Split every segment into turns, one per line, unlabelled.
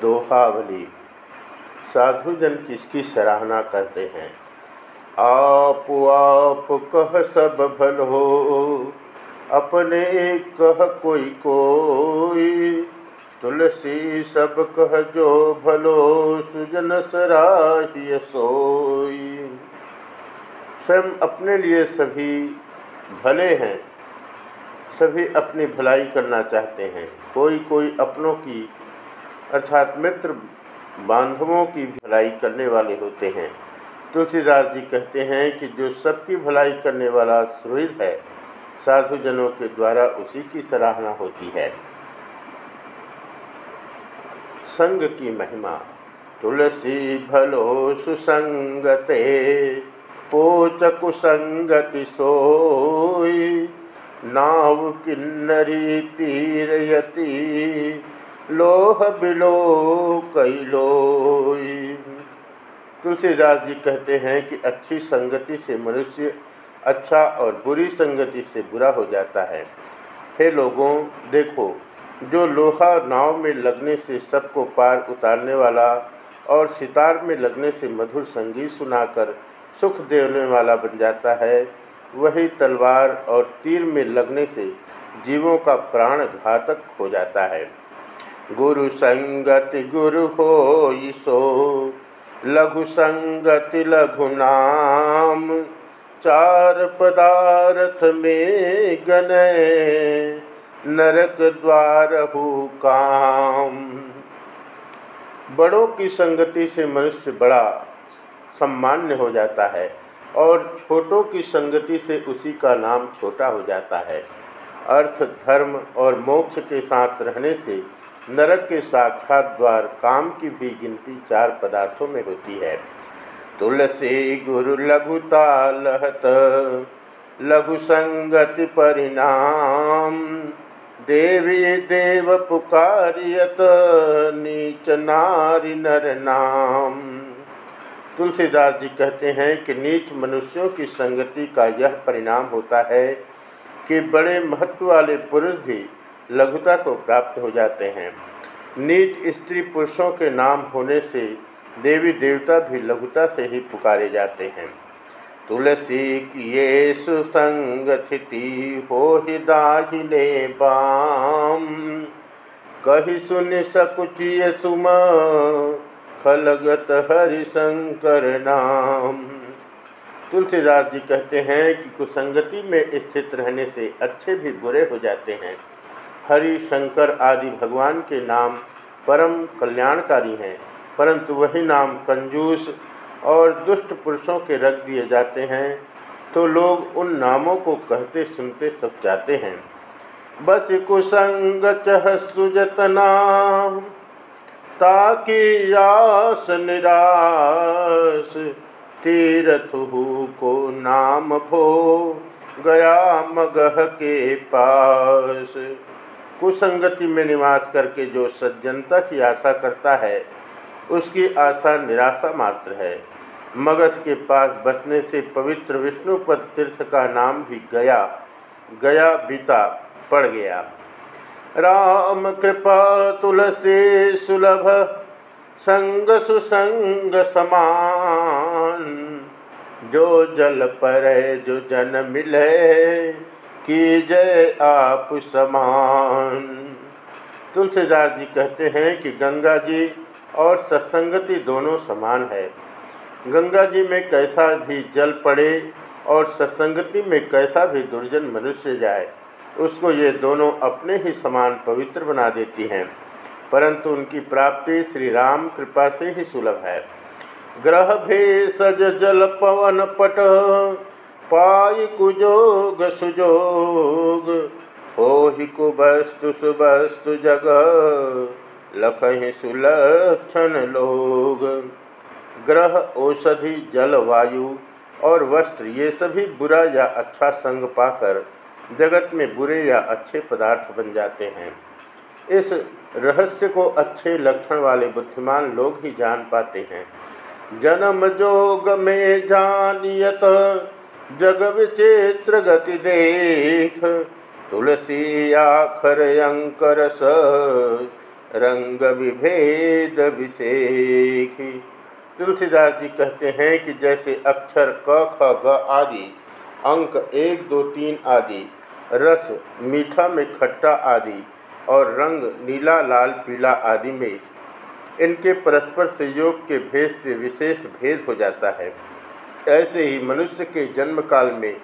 दोहावली। साधुजन किसकी सराहना करते हैं? आप आप कह सब भल हो, अपने कह कोई कोई। तुलसी सब कह जो भलो सुजन सराहिय सोई। स्वयं अपने लिए सभी भले हैं, सभी अपनी भलाई करना चाहते हैं। कोई कोई अपनों की अर्थात मित्र बांधवों की भलाई करने वाले होते हैं। तुलसीदास जी कहते हैं कि जो सबकी भलाई करने वाला सुहृद है, साधुजनों के द्वारा उसी की सराहना होती है। संग की महिमा, तुलसी भलो सुसंगते पोच कुसंगति सोई, नाव किन्नरी तीरयती लोह बिलो कैलो तुलसीदास जी कहते हैं कि अच्छी संगति से मनुष्य अच्छा और बुरी संगति से बुरा हो जाता है। हे लोगों, देखो, जो लोहा नाव में लगने से सबको पार उतारने वाला और सितार में लगने से मधुर संगीत सुनाकर सुख देने वाला बन जाता है, वही तलवार और तीर में लगने से जीवों का प्राण घातक हो जाता है। गुरु संगति गुरु हो सो लघु संगति लघु नाम, चार पदार्थ में गने नरक द्वार हो काम। बड़ों की संगति से मनुष्य बड़ा सम्मान्य हो जाता है और छोटों की संगति से उसी का नाम छोटा हो जाता है। अर्थ, धर्म और मोक्ष के साथ रहने से नरक के साक्षात द्वार काम की भी गिनती चार पदार्थों में होती है। तुलसी, गुरु लघुता लहत लघु संगति परिणाम, देवी देव पुकारियत नीच नारी नर नाम। तुलसीदास जी कहते हैं कि नीच मनुष्यों की संगति का यह परिणाम होता है कि बड़े महत्व वाले पुरुष भी लघुता को प्राप्त हो जाते हैं। नीच स्त्री पुरुषों के नाम होने से देवी देवता भी लघुता से ही पुकारे जाते हैं। तुलसी किए सुसंगति हो हिदाहिले बाम। कही सुन सकुचिय सुम, खलगत हरिशंकर नाम। तुलसीदास जी कहते हैं कि कुसंगति में स्थित रहने से अच्छे भी बुरे हो जाते हैं। हरि, शंकर आदि भगवान के नाम परम कल्याणकारी हैं, परंतु वही नाम कंजूस और दुष्ट पुरुषों के रख दिए जाते हैं तो लोग उन नामों को कहते सुनते सब जाते हैं। बस कुसंग चह सुजतना, ताकि यास निराश तीरथ को नाम भो गया मगह के पास। कुसंगति में निवास करके जो सज्जनता की आशा करता है, उसकी आशा निराशा मात्र है। मगध के पास बसने से पवित्र विष्णुपद तीर्थ का नाम भी गया गया बीता, पड़ गया। राम कृपा तुलसी सुलभ, संग सुसंग समान। जो जल पर जो जन मिले कि जय आप समान। तुलसीदास जी कहते हैं कि गंगा जी और सत्संगति दोनों समान है। गंगा जी में कैसा भी जल पड़े और सत्संगति में कैसा भी दुर्जन मनुष्य जाए, उसको ये दोनों अपने ही समान पवित्र बना देती हैं। परंतु उनकी प्राप्ति श्री राम कृपा से ही सुलभ है। ग्रह भेषज जल पवन पट पाई कुजोग, सुजोग हो ही कुबस्तु, सुबस्तु जग लख सुलक्षण लोग। ग्रह, औषधि, जल, वायु और वस्त्र, ये सभी बुरा या अच्छा संग पाकर जगत में बुरे या अच्छे पदार्थ बन जाते हैं। इस रहस्य को अच्छे लक्षण वाले बुद्धिमान लोग ही जान पाते हैं। जन्म जोग में जानियत जग विचित्र गति देख तुलसी आखर अंकर स रंग विभेद विशेखी। तुलसीदास जी कहते हैं कि जैसे अक्षर क, ख, ग आदि, अंक एक, दो, तीन आदि, रस मीठा में खट्टा आदि और रंग नीला, लाल, पीला आदि में इनके परस्पर संयोग के भेद से विशेष भेद हो जाता है। ऐसे ही मनुष्य के जन्म काल में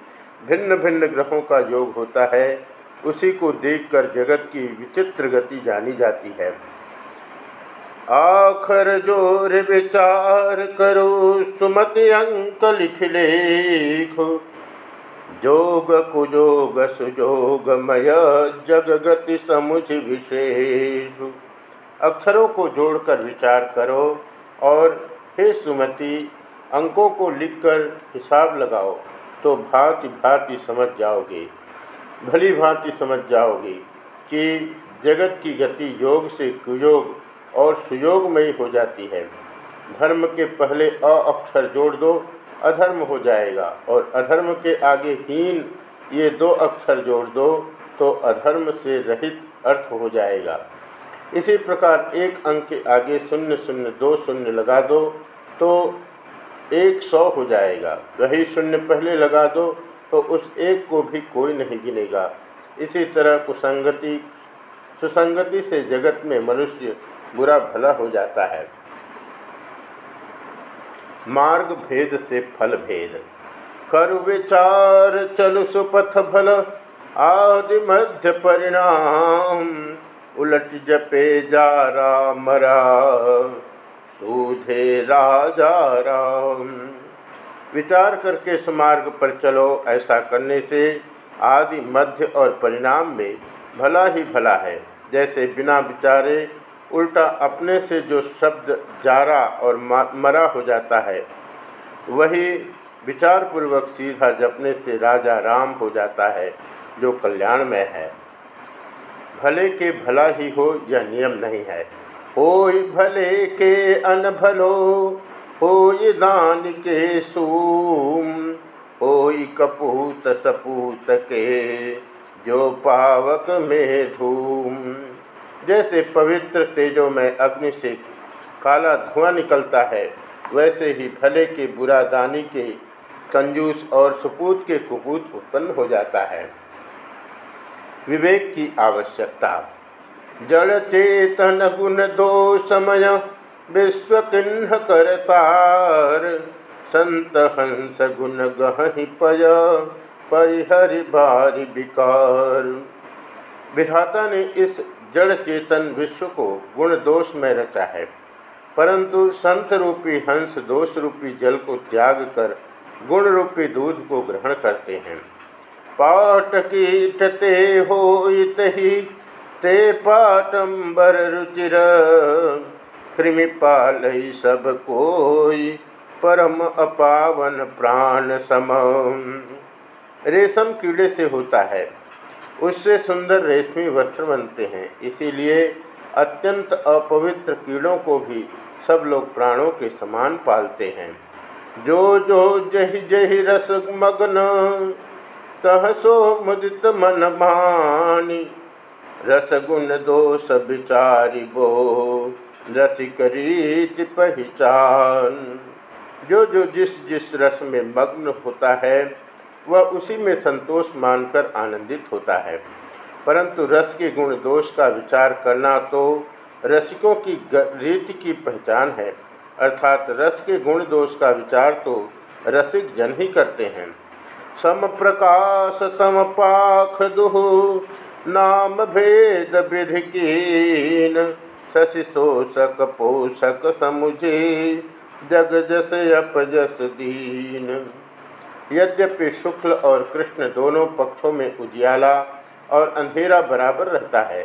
भिन्न भिन्न ग्रहों का योग होता है, उसी को देखकर जगत की विचित्र गति जानी जाती है। आखर ज़ोर विचार करो, सुमत अंक लिख लेखो। जोग कुजोग सुजोगमय जगगति समुझ विशेष। अक्षरों को जोड़कर विचार करो और हे सुमति अंकों को लिखकर हिसाब लगाओ तो भांति भांति समझ जाओगे। भली भांति समझ जाओगे कि जगत की गति योग से कुयोग और सुयोगमयी हो जाती है। धर्म के पहले अ अक्षर जोड़ दो, अधर्म हो जाएगा और अधर्म के आगे हीन ये दो अक्षर जोड़ दो तो अधर्म से रहित अर्थ हो जाएगा। इसी प्रकार एक अंक के आगे शून्य शून्य दो शून्य लगा दो तो एक सौ हो जाएगा। वही शून्य पहले लगा दो तो उस एक को भी कोई नहीं गिनेगा। इसी तरह कुसंगति, सुसंगति से जगत में मनुष्य बुरा भला हो जाता है। मार्ग भेद से फल भेद। कर विचार चल सुपथ भल, आदि मध्य परिणाम। उलट जपे जा रामरा सूधे राजा राम। विचार करके सुमार्ग पर चलो, ऐसा करने से आदि मध्य और परिणाम में भला ही भला है। जैसे बिना विचारे उल्टा अपने से जो शब्द जारा और मरा हो जाता है, वही विचारपूर्वक सीधा जपने से राजा राम हो जाता है, जो कल्याण में है। भले के भला ही हो, यह नियम नहीं है। हो भले के अनभलो हो दान के सूम हो कपूत सपूत के जो पावक में धूम। जैसे पवित्र तेजों में अग्नि से काला धुआँ निकलता है, वैसे ही भले के बुरा दानी के कंजूस और सुपूत के कुपूत उत्पन्न हो जाता है। विवेक की आवश्यकता। जड़ चेतन गुण दो समय विश्व किन्ह करतार संत हंस गुण गहि पय, परिहरि बारी विकार। विधाता ने इस जड़ चेतन विश्व को गुण दोष में रचा है। परंतु संत रूपी हंस दोष रूपी जल को त्याग कर गुण रूपी दूध को ग्रहण करते हैं। पाट कीटते हो ही ते पाटम्बर रुचिर कृमिपाल सब कोई, परम अपावन प्राण सम। रेशम कीड़े से होता है। उससे सुंदर रेशमी वस्त्र बनते हैं। इसीलिए अत्यंत अपवित्र कीड़ों को भी सब लोग प्राणों के समान पालते हैं। जो जो जही जही रस मग्न, तह सो मुदित मन मानी। रसगुण दोष विचारी बो रसिक रीति पहचान। जो जो जिस जिस रस में मग्न होता है, वह उसी में संतोष मानकर आनंदित होता है। परंतु रस के गुण दोष का विचार करना तो रसिकों की रीति की पहचान है। अर्थात रस के गुण दोष का विचार तो रसिक जन ही करते हैं। सम प्रकाश तम पाख दुह नाम भेद विधि कीन, शशि शोषक पोषक समुझे, जग जस अपजस दीन। यद्यपि शुक्ल और कृष्ण दोनों पक्षों में उजियाला और अंधेरा बराबर रहता है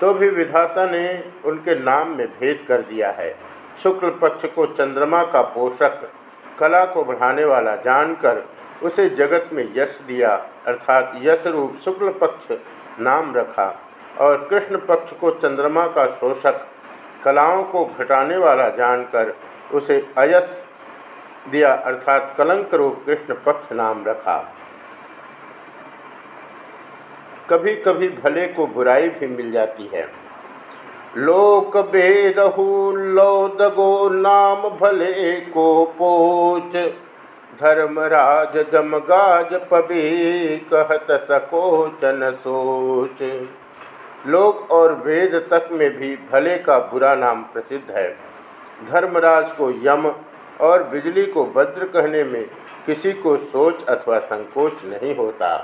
तो भी विधाता ने उनके नाम में भेद कर दिया है। शुक्ल पक्ष को चंद्रमा का पोषक, कला को बढ़ाने वाला जानकर उसे जगत में यश दिया अर्थात यश रूप शुक्ल पक्ष नाम रखा और कृष्ण पक्ष को चंद्रमा का शोषक, कलाओं को घटाने वाला जानकर उसे अयस दिया, अर्थात कलंक रूप कृष्ण पक्ष नाम रखा। कभी कभी भले को बुराई भी मिल जाती है। लोक बेदहु लौदगो नाम भले को पोच। धर्मराज जमगाज पबी, कहत सकोचन सोच। लोक और वेद तक में भी भले का बुरा नाम प्रसिद्ध है। धर्मराज को यम और बिजली को भद्र कहने में किसी को सोच अथवा संकोच नहीं होता।